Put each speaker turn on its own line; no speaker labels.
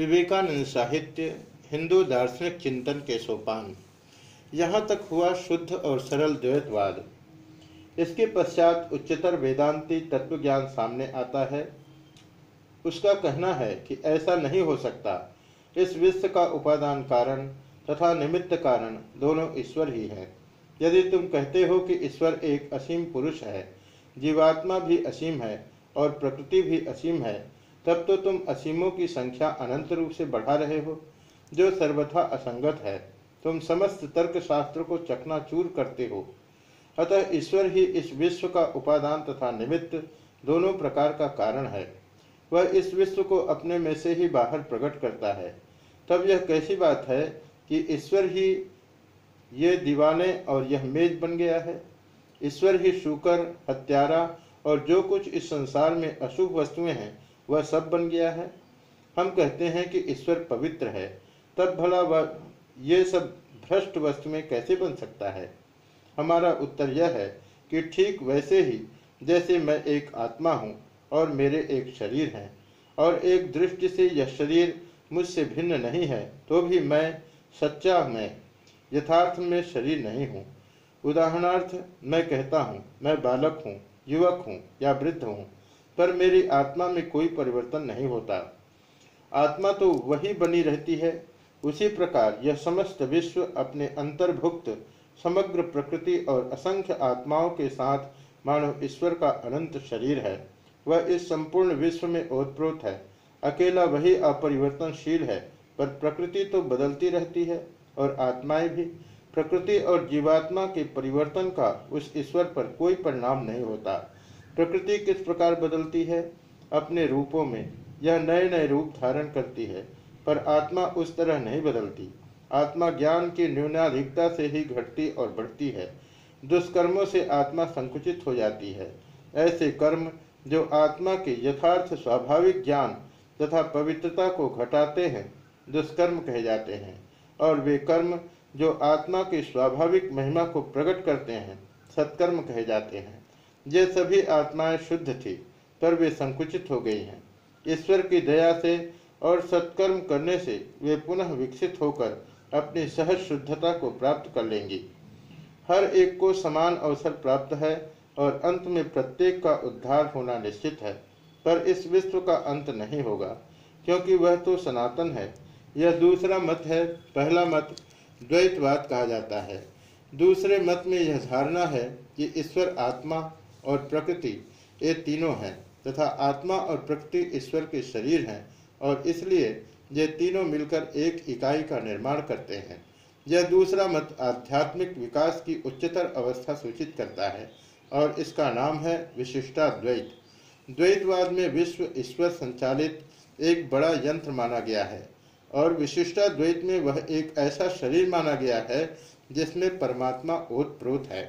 विवेकानंद साहित्य, हिंदू दार्शनिक चिंतन के सोपान। यहाँ तक हुआ शुद्ध और सरल द्वैतवाद। इसके पश्चात उच्चतर वेदांती तत्वज्ञान सामने आता है। उसका कहना है कि ऐसा नहीं हो सकता। इस विश्व का उपादान कारण तथा निमित्त कारण दोनों ईश्वर ही हैं। यदि तुम कहते हो कि ईश्वर एक असीम पुरुष है, जीवात्मा भी असीम है और प्रकृति भी असीम है तब तो तुम असीमों की संख्या अनंत रूप से बढ़ा रहे हो, जो सर्वथा असंगत है। तुम समस्त तर्क शास्त्र को चकनाचूर करते हो। अतः ईश्वर ही इस विश्व का उपादान तथा निमित्त दोनों प्रकार का कारण है। वह इस विश्व को अपने में से ही बाहर प्रकट करता है। तब यह कैसी बात है कि ईश्वर ही ये दीवाने और यह मेज बन गया है? ईश्वर ही शुकर, हत्यारा और जो कुछ इस संसार में अशुभ वस्तुएँ हैं वह सब बन गया है। हम कहते हैं कि ईश्वर पवित्र है। तब भला वह, ये सब भ्रष्ट वस्तु में कैसे बन सकता है? हमारा उत्तर यह है कि ठीक वैसे ही, जैसे मैं एक आत्मा हूँ और मेरे एक शरीर है, और एक दृष्टि से यह शरीर मुझसे भिन्न नहीं है तो भी मैं सच्चा मैं, यथार्थ में शरीर नहीं हूँ। उदाहरणार्थ, मैं कहता हूँ, मैं बालक हूँ, युवक हूँ या वृद्ध हूँ। पर मेरी आत्मा में कोई परिवर्तन नहीं होता। आत्मा तो वही बनी रहती है। उसी प्रकार यह समस्त विश्व अपने अंतर्भुक्त, समग्र प्रकृति और असंख्य आत्माओं के साथ मानो ईश्वर का अनंत शरीर है। वह इस संपूर्ण विश्व में ओतप्रोत है। अकेला वही अपरिवर्तनशील है, पर प्रकृति तो बदलती रहती है और आत्माएँ भी। प्रकृति और जीवात्मा के परिवर्तन का उस ईश्वर पर कोई परिणाम नहीं होता। प्रकृति किस प्रकार बदलती है? अपने रूपों में यह नए नए रूप धारण करती है, पर आत्मा उस तरह नहीं बदलती। आत्मा ज्ञान की न्यूनाधिकता से ही घटती और बढ़ती है। दुष्कर्मों से आत्मा संकुचित हो जाती है। ऐसे कर्म जो आत्मा के यथार्थ स्वाभाविक ज्ञान तथा पवित्रता को घटाते हैं, दुष्कर्म कहे जाते हैं, और वे कर्म जो आत्मा की स्वाभाविक महिमा को प्रकट करते हैं, सत्कर्म कहे जाते हैं। ये सभी आत्माएँ शुद्ध थी, पर वे संकुचित हो गई हैं। ईश्वर की दया से और सत्कर्म करने से वे पुनः विकसित होकर अपनी सहज शुद्धता को प्राप्त कर लेंगी। हर एक को समान अवसर प्राप्त है और अंत में प्रत्येक का उद्धार होना निश्चित है, पर इस विश्व का अंत नहीं होगा, क्योंकि वह तो सनातन है। यह दूसरा मत है, पहला मत द्वैतवाद कहा जाता है। दूसरे मत में यह धारणा है कि ईश्वर आत्मा और प्रकृति, ये तीनों हैं, तथा आत्मा और प्रकृति ईश्वर के शरीर हैं, और इसलिए ये तीनों मिलकर एक इकाई का निर्माण करते हैं। यह दूसरा मत आध्यात्मिक विकास की उच्चतर अवस्था सूचित करता है, और इसका नाम है विशिष्टाद्वैत द्वैतवाद में विश्व ईश्वर संचालित एक बड़ा यंत्र माना गया है, और विशिष्टाद्वैत में वह एक ऐसा शरीर माना गया है जिसमें परमात्मा ओतप्रोत है।